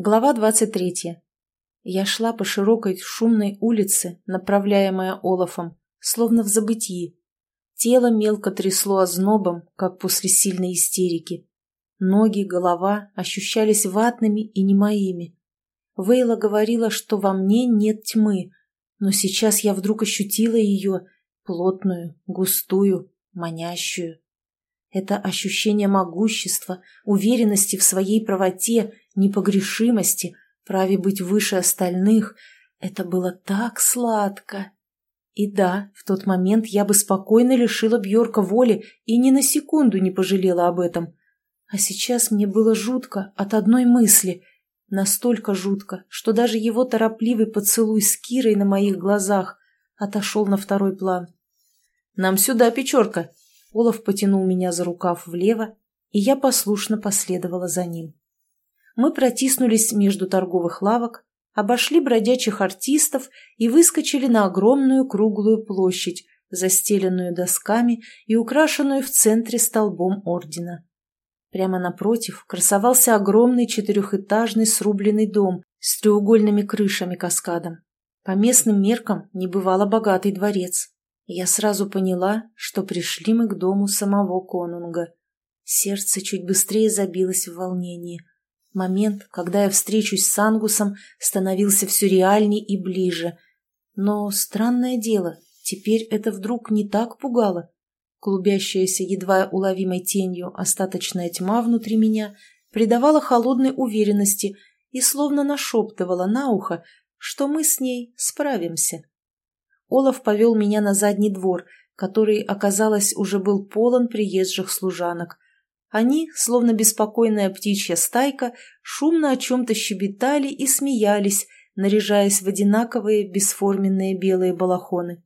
Глава 23. Я шла по широкой шумной улице, направляемая Олафом, словно в забытии. Тело мелко трясло ознобом, как после сильной истерики. Ноги, голова ощущались ватными и не моими. Вейла говорила, что во мне нет тьмы, но сейчас я вдруг ощутила ее, плотную, густую, манящую. Это ощущение могущества, уверенности в своей правоте, непогрешимости, праве быть выше остальных, это было так сладко. И да, в тот момент я бы спокойно лишила Бьорка воли и ни на секунду не пожалела об этом. А сейчас мне было жутко от одной мысли. Настолько жутко, что даже его торопливый поцелуй с Кирой на моих глазах отошел на второй план. «Нам сюда, Печорка!» Олаф потянул меня за рукав влево, и я послушно последовала за ним. Мы протиснулись между торговых лавок, обошли бродячих артистов и выскочили на огромную круглую площадь, застеленную досками и украшенную в центре столбом ордена. Прямо напротив красовался огромный четырехэтажный срубленный дом с треугольными крышами каскадом. По местным меркам небывало богатый дворец. Я сразу поняла, что пришли мы к дому самого конунга. Сердце чуть быстрее забилось в волнении. Момент, когда я встречусь с Ангусом, становился все реальней и ближе. Но странное дело, теперь это вдруг не так пугало. Клубящаяся едва уловимой тенью остаточная тьма внутри меня придавала холодной уверенности и словно нашептывала на ухо, что мы с ней справимся. Олаф повел меня на задний двор, который, оказалось, уже был полон приезжих служанок. Они, словно беспокойная птичья стайка, шумно о чем-то щебетали и смеялись, наряжаясь в одинаковые бесформенные белые балахоны.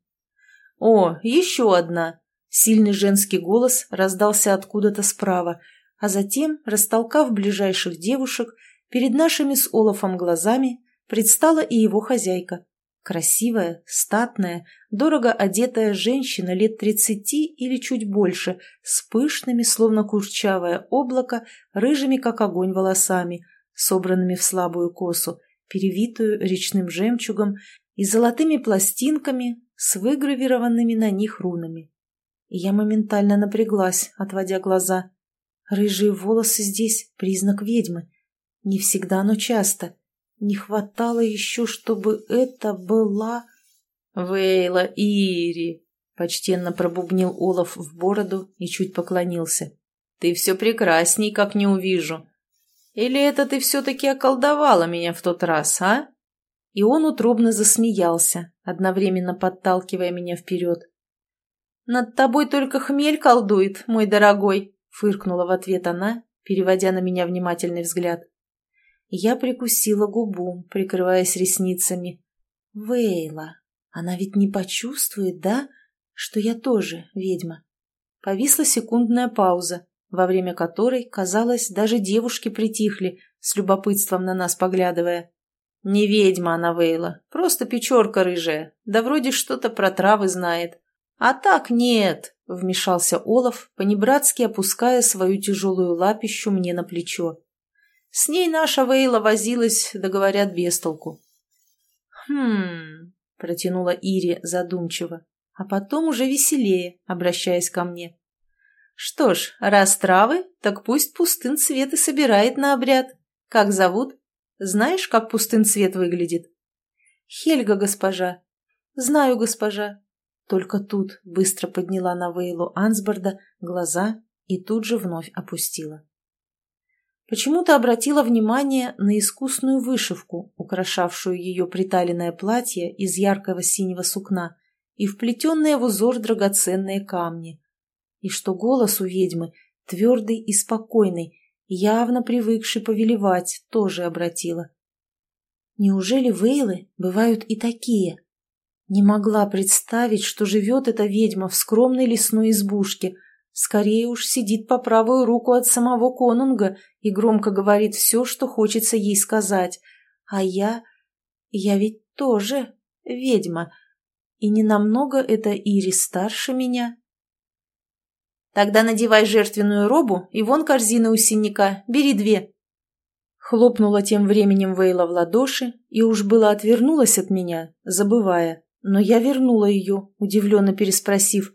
«О, еще одна!» Сильный женский голос раздался откуда-то справа, а затем, растолкав ближайших девушек, перед нашими с Олафом глазами предстала и его хозяйка. Красивая, статная, дорого одетая женщина лет тридцати или чуть больше, с пышными, словно курчавое облако, рыжими, как огонь, волосами, собранными в слабую косу, перевитую речным жемчугом и золотыми пластинками с выгравированными на них рунами. Я моментально напряглась, отводя глаза. Рыжие волосы здесь — признак ведьмы. Не всегда, но часто. Не хватало еще, чтобы это была... «Вейла Ири!» — почтенно пробубнил Олаф в бороду и чуть поклонился. «Ты все прекрасней, как не увижу. Или это ты все-таки околдовала меня в тот раз, а?» И он утробно засмеялся, одновременно подталкивая меня вперед. «Над тобой только хмель колдует, мой дорогой», — фыркнула в ответ она, переводя на меня внимательный взгляд. Я прикусила губу, прикрываясь ресницами. «Вейла, она ведь не почувствует, да, что я тоже ведьма?» Повисла секундная пауза, во время которой, казалось, даже девушки притихли, с любопытством на нас поглядывая. «Не ведьма она, Вейла, просто печорка рыжая, да вроде что-то про травы знает. «А так нет», — вмешался Олаф, понебратски опуская свою тяжелую лапищу мне на плечо. «С ней наша Вейла возилась, да говорят, без толку». «Хм...» — протянула Ири задумчиво, а потом уже веселее, обращаясь ко мне. «Что ж, раз травы, так пусть пустын цвет и собирает на обряд. Как зовут? Знаешь, как пустын цвет выглядит?» «Хельга, госпожа». «Знаю, госпожа. Только тут быстро подняла на Вейлу Ансборда глаза и тут же вновь опустила. Почему-то обратила внимание на искусную вышивку, украшавшую ее приталенное платье из яркого синего сукна и вплетенные в узор драгоценные камни. И что голос у ведьмы твердый и спокойный, явно привыкший повелевать, тоже обратила. Неужели вейлы бывают и такие? Не могла представить, что живет эта ведьма в скромной лесной избушке. Скорее уж сидит по правую руку от самого конунга и громко говорит все, что хочется ей сказать. А я... я ведь тоже ведьма. И не намного это Ири старше меня. Тогда надевай жертвенную робу и вон корзина у синяка, бери две. Хлопнула тем временем Вейла в ладоши и уж было отвернулась от меня, забывая. Но я вернула ее, удивленно переспросив.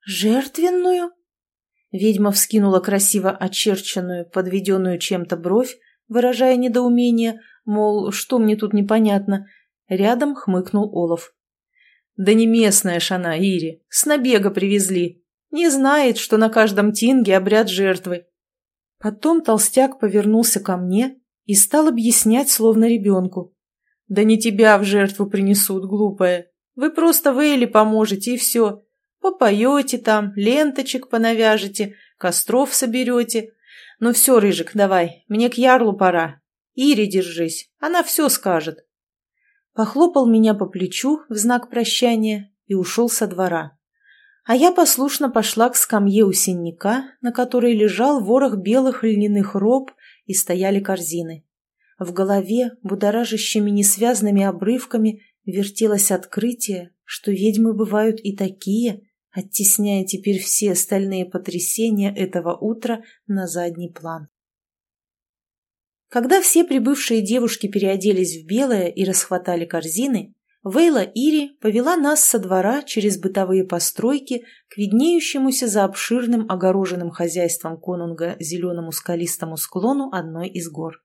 «Жертвенную?» Ведьма вскинула красиво очерченную, подведенную чем-то бровь, выражая недоумение, мол, что мне тут непонятно. Рядом хмыкнул Олаф. «Да не местная ж она, Ири, с набега привезли. Не знает, что на каждом тинге обряд жертвы». Потом толстяк повернулся ко мне и стал объяснять, словно ребенку. «Да не тебя в жертву принесут, глупая. Вы просто Вейли поможете, и все. Попоете там, ленточек понавяжете, костров соберете. Ну все, Рыжик, давай, мне к Ярлу пора. Ире держись, она все скажет. Похлопал меня по плечу в знак прощания и ушел со двора. А я послушно пошла к скамье у синняка, на которой лежал ворох белых льняных роб и стояли корзины. В голове, будоражащими несвязными обрывками, вертелось открытие, что ведьмы бывают и такие, оттесняя теперь все остальные потрясения этого утра на задний план. Когда все прибывшие девушки переоделись в белое и расхватали корзины, Вейла Ири повела нас со двора через бытовые постройки к виднеющемуся за обширным огороженным хозяйством конунга зеленому скалистому склону одной из гор.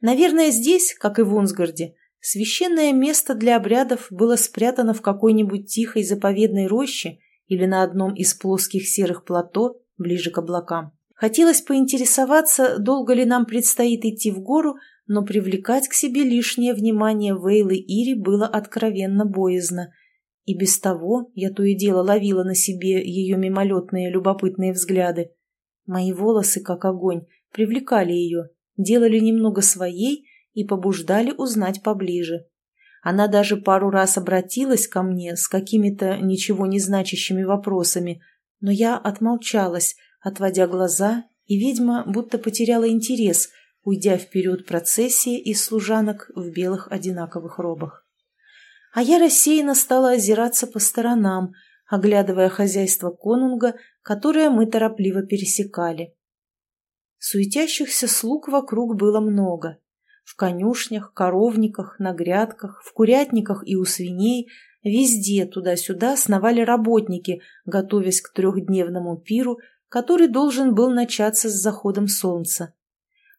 Наверное, здесь, как и в Унсгарде, священное место для обрядов было спрятано в какой-нибудь тихой заповедной роще или на одном из плоских серых плато ближе к облакам. Хотелось поинтересоваться, долго ли нам предстоит идти в гору, но привлекать к себе лишнее внимание Вейлы Ири было откровенно боязно. И без того я то и дело ловила на себе ее мимолетные любопытные взгляды. Мои волосы, как огонь, привлекали ее, делали немного своей и побуждали узнать поближе. Она даже пару раз обратилась ко мне с какими-то ничего не значащими вопросами, но я отмолчалась, отводя глаза, и ведьма будто потеряла интерес, уйдя вперед процессии из служанок в белых одинаковых робах. А я рассеянно стала озираться по сторонам, оглядывая хозяйство конунга, которое мы торопливо пересекали. Суетящихся слуг вокруг было много. В конюшнях, коровниках, на грядках, в курятниках и у свиней везде туда-сюда сновали работники, готовясь к трехдневному пиру, который должен был начаться с заходом солнца.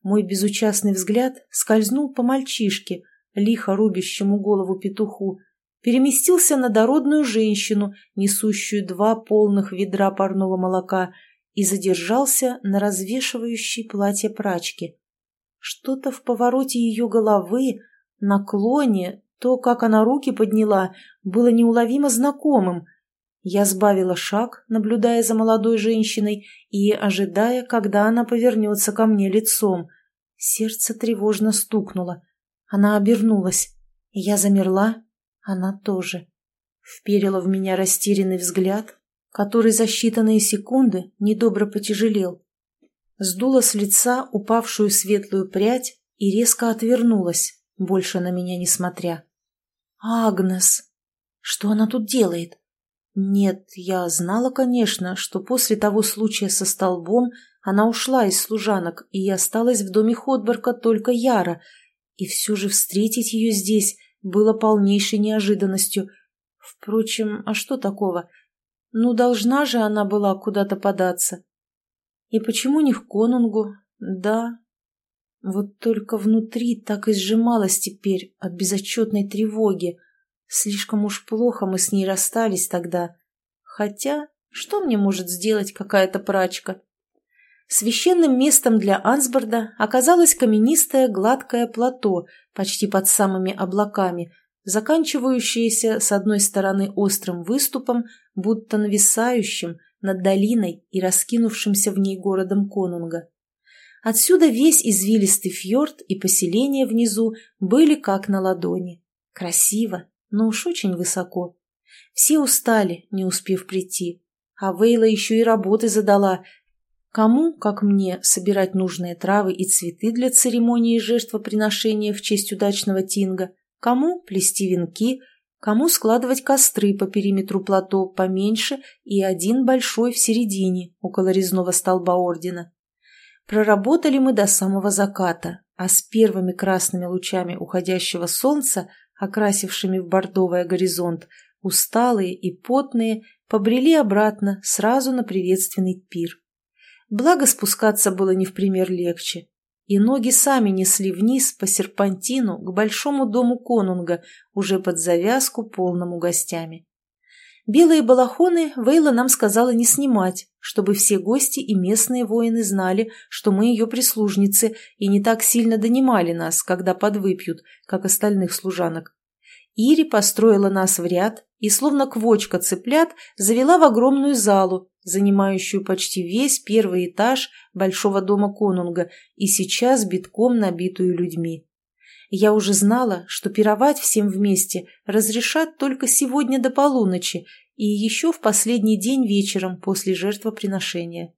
Мой безучастный взгляд скользнул по мальчишке, лихо рубящему голову петуху, переместился на дородную женщину, несущую два полных ведра парного молока, и задержался на развешивающей платье прачки. Что-то в повороте ее головы, наклоне, то, как она руки подняла, было неуловимо знакомым. Я сбавила шаг, наблюдая за молодой женщиной и ожидая, когда она повернется ко мне лицом. Сердце тревожно стукнуло. Она обернулась. Я замерла, она тоже. Вперила в меня растерянный взгляд, который за считанные секунды недобро потяжелел сдула с лица упавшую светлую прядь и резко отвернулась, больше на меня не смотря. «Агнес! Что она тут делает?» Нет, я знала, конечно, что после того случая со столбом она ушла из служанок, и осталась в доме Ходборка только Яра, и все же встретить ее здесь было полнейшей неожиданностью. Впрочем, а что такого? Ну, должна же она была куда-то податься. И почему не в конунгу? Да. Вот только внутри так и сжималось теперь от безотчетной тревоги. Слишком уж плохо мы с ней расстались тогда. Хотя, что мне может сделать какая-то прачка? Священным местом для Ансборда оказалось каменистое гладкое плато почти под самыми облаками, заканчивающееся с одной стороны острым выступом, будто нависающим, над долиной и раскинувшимся в ней городом Конунга. Отсюда весь извилистый фьорд и поселение внизу были как на ладони. Красиво, но уж очень высоко. Все устали, не успев прийти. А Вейла еще и работы задала. Кому, как мне, собирать нужные травы и цветы для церемонии жертвоприношения в честь удачного тинга, кому плести венки, Кому складывать костры по периметру плато поменьше и один большой в середине, около резного столба ордена. Проработали мы до самого заката, а с первыми красными лучами уходящего солнца, окрасившими в бордовый горизонт, усталые и потные, побрели обратно сразу на приветственный пир. Благо спускаться было не в пример легче, и ноги сами несли вниз по серпантину к большому дому конунга, уже под завязку полному гостями. Белые балахоны Вейла нам сказала не снимать, чтобы все гости и местные воины знали, что мы ее прислужницы и не так сильно донимали нас, когда подвыпьют, как остальных служанок. Ири построила нас в ряд и, словно квочка цыплят, завела в огромную залу, занимающую почти весь первый этаж большого дома конунга и сейчас битком набитую людьми. Я уже знала, что пировать всем вместе разрешат только сегодня до полуночи и еще в последний день вечером после жертвоприношения.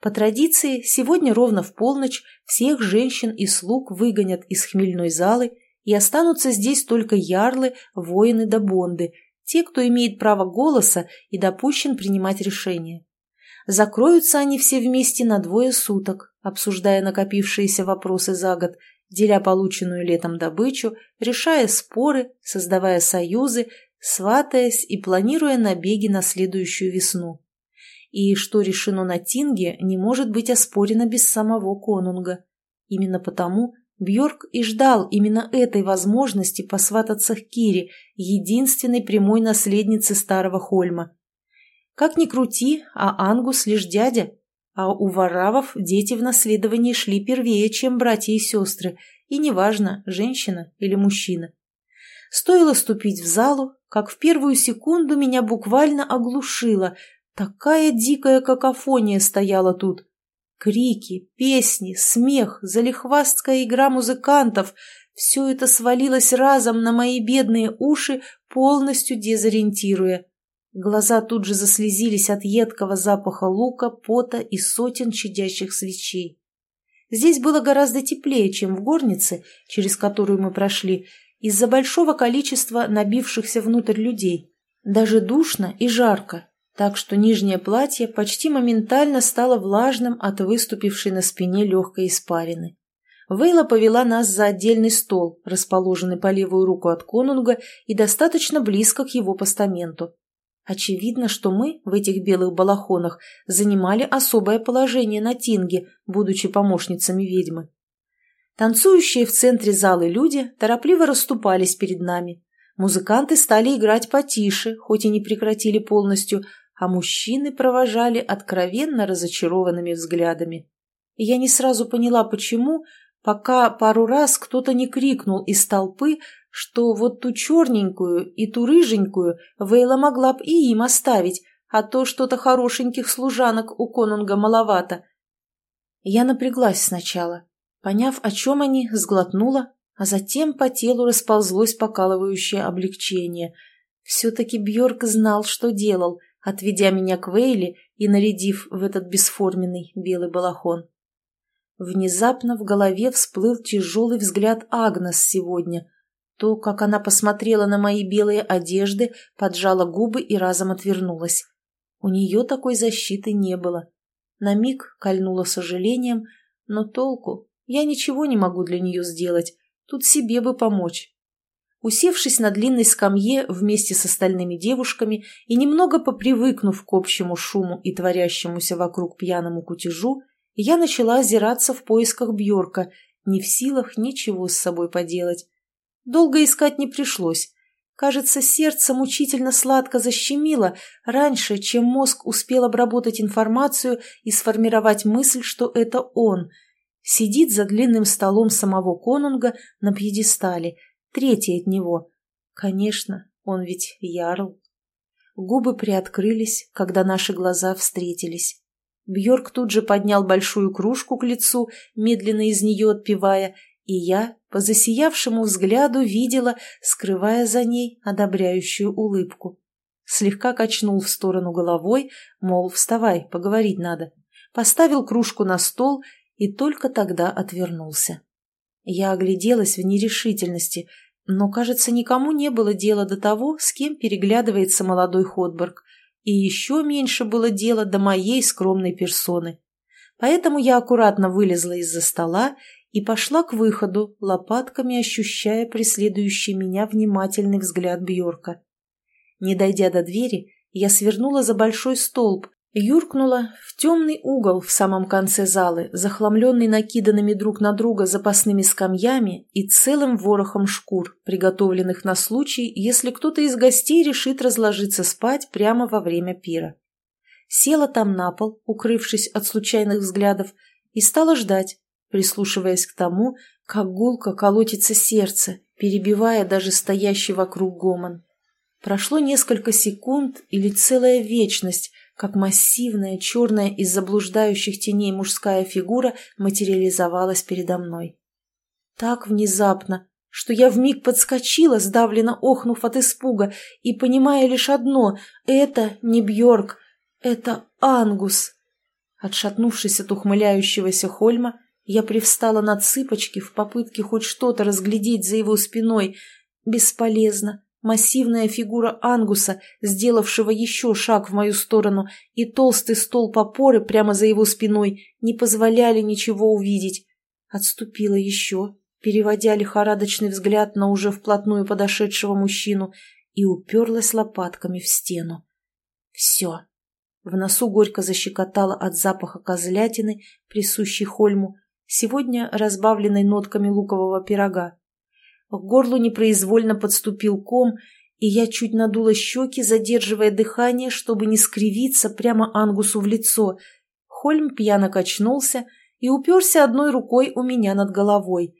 По традиции, сегодня ровно в полночь всех женщин и слуг выгонят из хмельной залы и останутся здесь только ярлы, воины да бонды, те, кто имеет право голоса и допущен принимать решения. Закроются они все вместе на двое суток, обсуждая накопившиеся вопросы за год, деля полученную летом добычу, решая споры, создавая союзы, сватаясь и планируя набеги на следующую весну. И что решено на Тинге, не может быть оспорено без самого конунга. Именно потому Бьорк и ждал именно этой возможности посвататься к Кире, единственной прямой наследнице старого Хольма. Как ни крути, а Ангус лишь дядя, а у Варавов дети в наследовании шли первее, чем братья и сестры, и неважно, женщина или мужчина. Стоило ступить в залу, как в первую секунду меня буквально оглушило. Такая дикая какофония стояла тут. Крики, песни, смех, залихвастская игра музыкантов — все это свалилось разом на мои бедные уши, полностью дезориентируя. Глаза тут же заслезились от едкого запаха лука, пота и сотен чадящих свечей. Здесь было гораздо теплее, чем в горнице, через которую мы прошли, из-за большого количества набившихся внутрь людей. Даже душно и жарко, так что нижнее платье почти моментально стало влажным от выступившей на спине легкой испарины. Вейла повела нас за отдельный стол, расположенный по левую руку от конунга и достаточно близко к его постаменту. Очевидно, что мы в этих белых балахонах занимали особое положение на Тинге, будучи помощницами ведьмы. Танцующие в центре залы люди торопливо расступались перед нами. Музыканты стали играть потише, хоть и не прекратили полностью, а мужчины провожали откровенно разочарованными взглядами. Я не сразу поняла, почему, пока пару раз кто-то не крикнул из толпы, что вот ту черненькую и ту рыженькую Вейла могла б и им оставить, а то что-то хорошеньких служанок у конунга маловато. Я напряглась сначала. Поняв, о чем они, сглотнула, а затем по телу расползлось покалывающее облегчение. Все-таки Бьорк знал, что делал — отведя меня к Вейле и нарядив в этот бесформенный белый балахон. Внезапно в голове всплыл тяжелый взгляд Агнес сегодня. То, как она посмотрела на мои белые одежды, поджала губы и разом отвернулась. У нее такой защиты не было. На миг кольнула сожалением, но толку? Я ничего не могу для нее сделать. Тут себе бы помочь. Усевшись на длинной скамье вместе с остальными девушками и немного попривыкнув к общему шуму и творящемуся вокруг пьяному кутежу, я начала озираться в поисках Бьорка, не в силах ничего с собой поделать. Долго искать не пришлось. Кажется, сердце мучительно сладко защемило раньше, чем мозг успел обработать информацию и сформировать мысль, что это он. Сидит за длинным столом самого конунга на пьедестале – третий от него. Конечно, он ведь ярл. Губы приоткрылись, когда наши глаза встретились. Бьорк тут же поднял большую кружку к лицу, медленно из нее отпивая, и я, по засиявшему взгляду, видела, скрывая за ней одобряющую улыбку. Слегка качнул в сторону головой, мол, вставай, поговорить надо. Поставил кружку на стол и только тогда отвернулся. Я огляделась в нерешительности, но, кажется, никому не было дела до того, с кем переглядывается молодой Ходберг, и еще меньше было дела до моей скромной персоны. Поэтому я аккуратно вылезла из-за стола и пошла к выходу, лопатками ощущая преследующий меня внимательный взгляд Бьорка. Не дойдя до двери, я свернула за большой столб, юркнула в темный угол в самом конце залы, захламленный накиданными друг на друга запасными скамьями и целым ворохом шкур, приготовленных на случай, если кто-то из гостей решит разложиться спать прямо во время пира. Села там на пол, укрывшись от случайных взглядов, и стала ждать, прислушиваясь к тому, как гулко колотится сердце, перебивая даже стоящий вокруг гомон. Прошло несколько секунд или целая вечность, как массивная, черная из заблуждающих теней мужская фигура материализовалась передо мной. Так внезапно, что я вмиг подскочила, сдавленно охнув от испуга, и понимая лишь одно — это не Бьорк, это Ангус. Отшатнувшись от ухмыляющегося Хольма, я привстала на цыпочки в попытке хоть что-то разглядеть за его спиной. Бесполезно. Массивная фигура Ангуса, сделавшего еще шаг в мою сторону, и толстый столб опоры прямо за его спиной не позволяли ничего увидеть. Отступила еще, переводя лихорадочный взгляд на уже вплотную подошедшего мужчину, и уперлась лопатками в стену. Все. В носу горько защекотало от запаха козлятины, присущей Хольму, сегодня разбавленной нотками лукового пирога. К горлу непроизвольно подступил ком, и я чуть надула щеки, задерживая дыхание, чтобы не скривиться прямо Ангусу в лицо. Хольм пьяно качнулся и уперся одной рукой у меня над головой.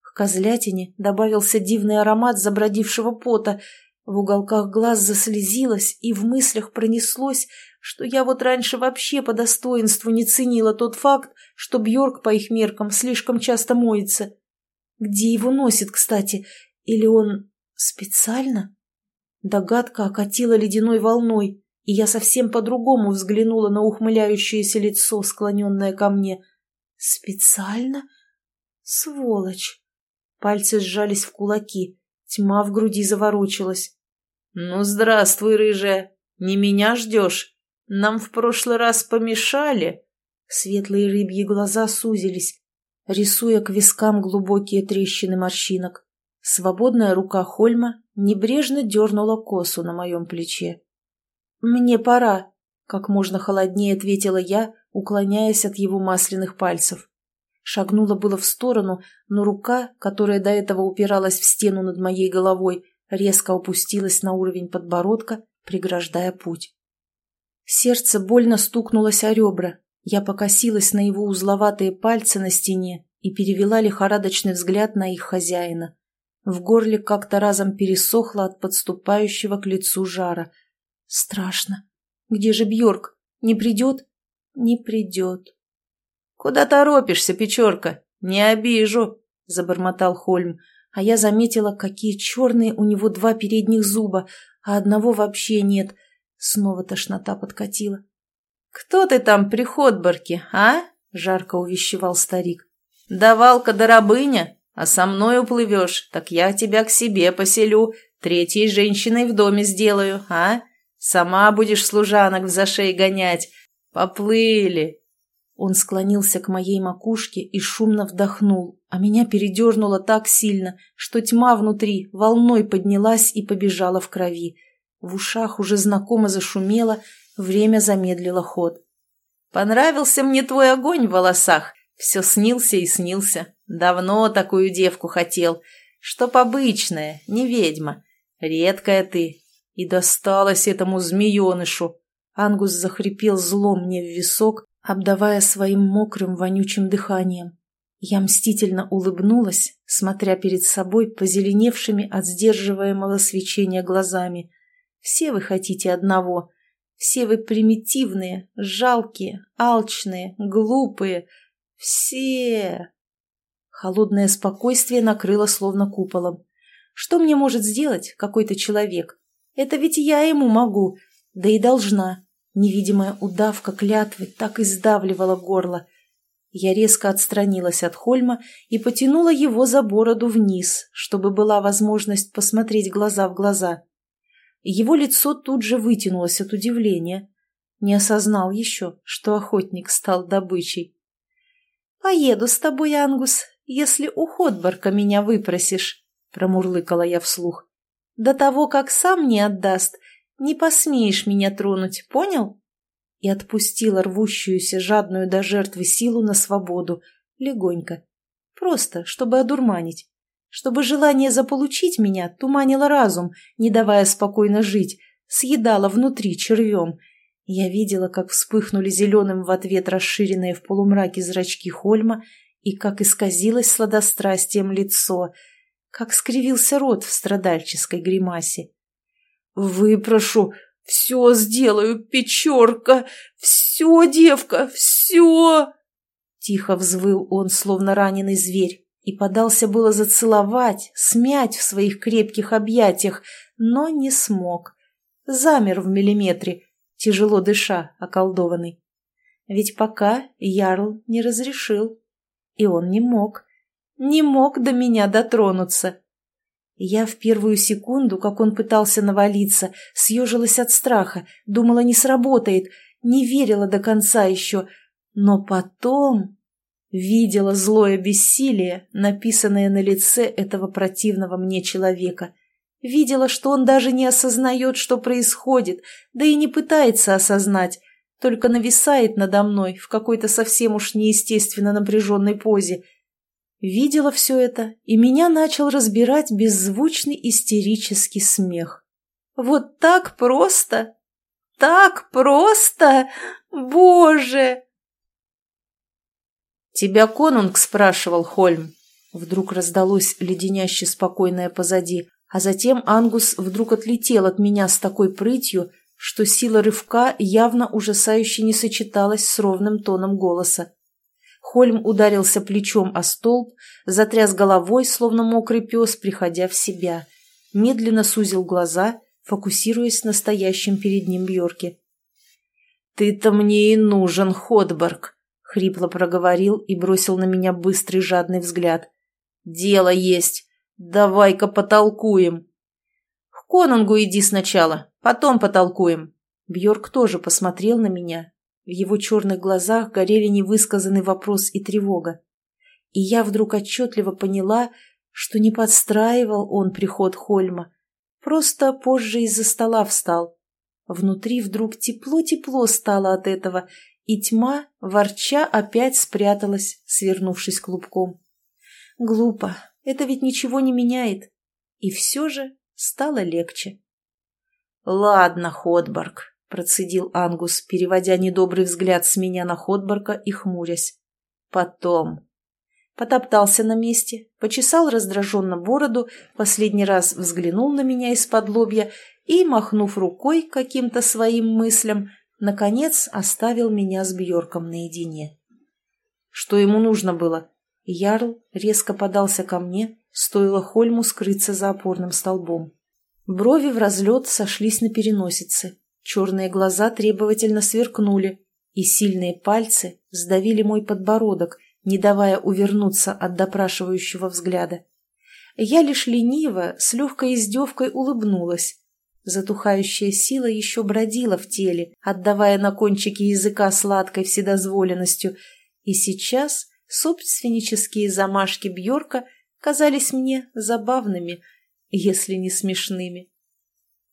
К козлятине добавился дивный аромат забродившего пота, в уголках глаз заслезилось, и в мыслях пронеслось, что я вот раньше вообще по достоинству не ценила тот факт, что Бьорк по их меркам слишком часто моется. Где его носит, кстати? Или он специально? Догадка окатила ледяной волной, и я совсем по-другому взглянула на ухмыляющееся лицо, склоненное ко мне. Специально? Сволочь! Пальцы сжались в кулаки, тьма в груди заворочилась. «Ну, здравствуй, рыжая! Не меня ждешь? Нам в прошлый раз помешали!» Светлые рыбьи глаза сузились, рисуя к вискам глубокие трещины морщинок. Свободная рука Хольма небрежно дернула косу на моем плече. «Мне пора», — как можно холоднее ответила я, уклоняясь от его масляных пальцев. Шагнула было в сторону, но рука, которая до этого упиралась в стену над моей головой, резко опустилась на уровень подбородка, преграждая путь. Сердце больно стукнулось о ребра, я покосилась на его узловатые пальцы на стене и перевела лихорадочный взгляд на их хозяина. В горле как-то разом пересохло от подступающего к лицу жара. Страшно. Где же Бьорк? Не придет? Не придет. «Куда торопишься, Печорка? Не обижу!» — забормотал Хольм, а я заметила, какие черные у него два передних зуба, а одного вообще нет. Снова тошнота подкатила. «Кто ты там при Ходборке, а?» — жарко увещевал старик. «Давалка да рабыня, а со мной уплывешь, так я тебя к себе поселю, третьей женщиной в доме сделаю, а? Сама будешь служанок в зашей гонять. Поплыли!» Он склонился к моей макушке и шумно вдохнул, а меня передернуло так сильно, что тьма внутри волной поднялась и побежала в крови. В ушах уже знакомо зашумело, Время замедлило ход. «Понравился мне твой огонь в волосах. Все снился и снился. Давно такую девку хотел. Чтоб обычная, не ведьма. Редкая ты. И досталась этому змеенышу». Ангус захрипел зло мне в висок, обдавая своим мокрым вонючим дыханием. Я мстительно улыбнулась, смотря перед собой позеленевшими от сдерживаемого свечения глазами. «Все вы хотите одного все вы примитивные, жалкие, алчные, глупые. Все. Холодное спокойствие накрыло словно куполом. Что мне может сделать какой-то человек? Это ведь я ему могу, да и должна. Невидимая удавка клятвы так и горло. Я резко отстранилась от Хольма и потянула его за бороду вниз, чтобы была возможность посмотреть глаза в глаза. Его лицо тут же вытянулось от удивления. Не осознал еще, что охотник стал добычей. «Поеду с тобой, Ангус, если у Ходборка меня выпросишь», — промурлыкала я вслух. «До того, как сам не отдаст, не посмеешь меня тронуть, понял?» И отпустила рвущуюся, жадную до жертвы силу на свободу, легонько. Просто, чтобы одурманить. Чтобы желание заполучить меня туманило разум, не давая спокойно жить, съедало внутри червем. Я видела, как вспыхнули зеленым в ответ расширенные в полумраке зрачки Хольма и как исказилось сладострастием лицо, как скривился рот в страдальческой гримасе. «Выпрошу, все сделаю, печерка, все, девка, все!» Тихо взвыл он, словно раненый зверь, и подался было зацеловать, смять в своих крепких объятиях, но не смог. Замер в миллиметре, тяжело дыша, околдованный. Ведь пока Ярл не разрешил. И он не мог. Не мог до меня дотронуться. Я в первую секунду, как он пытался навалиться, съежилась от страха, думала, не сработает, не верила до конца еще. Но потом видела злое бессилие, написанное на лице этого противного мне человека. Видела, что он даже не осознает, что происходит, да и не пытается осознать, только нависает надо мной в какой-то совсем уж неестественно напряженной позе. Видела все это, и меня начал разбирать беззвучный истерический смех. «Вот так просто! Так просто! Боже!» «Тебя конунг спрашивал, Хольм?» Вдруг раздалось леденяще спокойное позади, а затем Ангус вдруг отлетел от меня с такой прытью, что сила рывка явно ужасающе не сочеталась с ровным тоном голоса. Хольм ударился плечом о столб, затряс головой, словно мокрый пес, приходя в себя. Медленно сузил глаза, фокусируясь на стоящем перед ним Бьорке. «Ты-то мне и нужен, Ходборг!» — хрипло проговорил и бросил на меня быстрый жадный взгляд. «Дело есть! Давай-ка потолкуем!» «К конунгу иди сначала, Потом потолкуем. Бьорк тоже посмотрел на меня. В его черных глазах горели невысказанный вопрос и тревога. И я вдруг отчетливо поняла, что не подстраивал он приход Хольма. Просто позже из-за стола встал. Внутри вдруг тепло-тепло стало от этого, и тьма, ворча, опять спряталась, свернувшись клубком. Глупо, это ведь ничего не меняет. И все же стало легче. «Ладно, Ходборг», — процедил Ангус, переводя недобрый взгляд с меня на Ходборга и хмурясь. «Потом». Потоптался на месте, почесал раздраженно бороду, последний раз взглянул на меня из-под лобья и, махнув рукой каким-то своим мыслям, наконец оставил меня с Бьорком наедине. Что ему нужно было? Ярл резко подался ко мне, стоило Хольму скрыться за опорным столбом. Брови в разлет сошлись на переносице, черные глаза требовательно сверкнули, и сильные пальцы сдавили мой подбородок, не давая увернуться от допрашивающего взгляда. Я лишь лениво, с легкой издевкой улыбнулась. Затухающая сила еще бродила в теле, отдавая на кончике языка сладкой вседозволенностью, и сейчас собственнические замашки Бьорка казались мне забавными — если не смешными.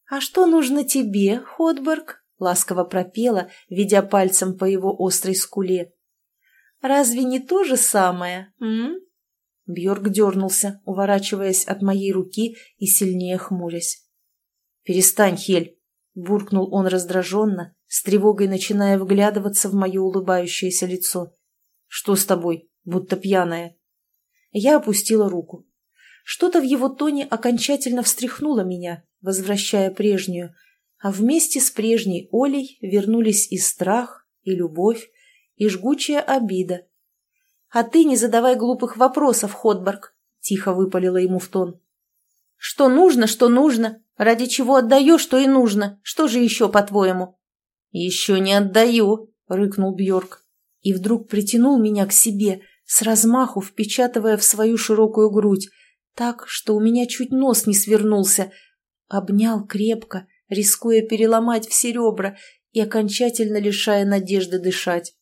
«А что нужно тебе, Ходберг?» — ласково пропела, ведя пальцем по его острой скуле. «Разве не то же самое, м?» Бьорк дернулся, уворачиваясь от моей руки и сильнее хмурясь. «Перестань, Хель!» — буркнул он раздраженно, с тревогой начиная вглядываться в мое улыбающееся лицо. «Что с тобой? Будто пьяная». Я опустила руку. Что-то в его тоне окончательно встряхнуло меня, возвращая прежнюю, а вместе с прежней Олей вернулись и страх, и любовь, и жгучая обида. «А ты не задавай глупых вопросов, Ходборг», — тихо выпалила ему в тон. «Что нужно, что нужно, ради чего отдаешь, что и нужно, что же еще, по-твоему?» «Еще не отдаю», — рыкнул Бьорк, и вдруг притянул меня к себе, с размаху впечатывая в свою широкую грудь, так, что у меня чуть нос не свернулся. Обнял крепко, рискуя переломать все ребра и окончательно лишая надежды дышать.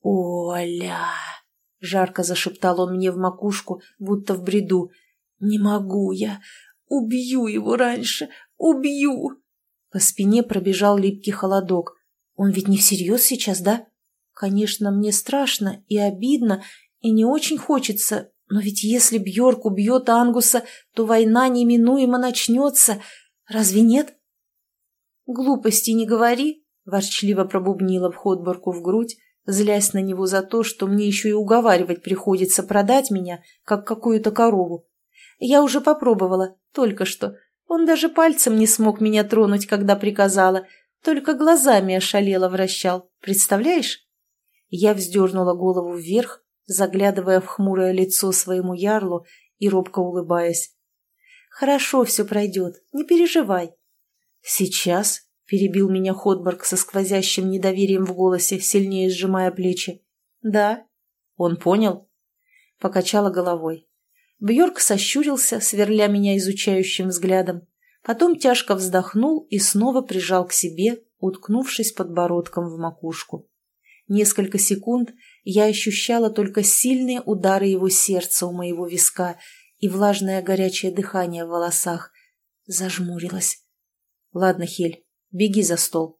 «Оля!» — жарко зашептал он мне в макушку, будто в бреду. «Не могу я! Убью его раньше! Убью!» По спине пробежал липкий холодок. Он ведь не всерьез сейчас, да? Конечно, мне страшно и обидно, и не очень хочется, но ведь если Бьорк убьет Ангуса, то война неминуемо начнется. Разве нет? Глупости не говори, ворчливо пробубнила Входборку в грудь, злясь на него за то, что мне еще и уговаривать приходится продать меня, как какую-то корову. Я уже попробовала, только что. Он даже пальцем не смог меня тронуть, когда приказала, только глазами ошалело вращал. Представляешь? Я вздернула голову вверх, заглядывая в хмурое лицо своему ярлу и робко улыбаясь. «Хорошо все пройдет, не переживай». «Сейчас?» — перебил меня Ходборг со сквозящим недоверием в голосе, сильнее сжимая плечи. «Да». «Он понял?» Покачала головой. Бьорк сощурился, сверля меня изучающим взглядом. Потом тяжко вздохнул и снова прижал к себе, уткнувшись подбородком в макушку. Несколько секунд я ощущала только сильные удары его сердца у моего виска и влажное горячее дыхание в волосах. Зажмурилась. «Ладно, Хель, беги за стол.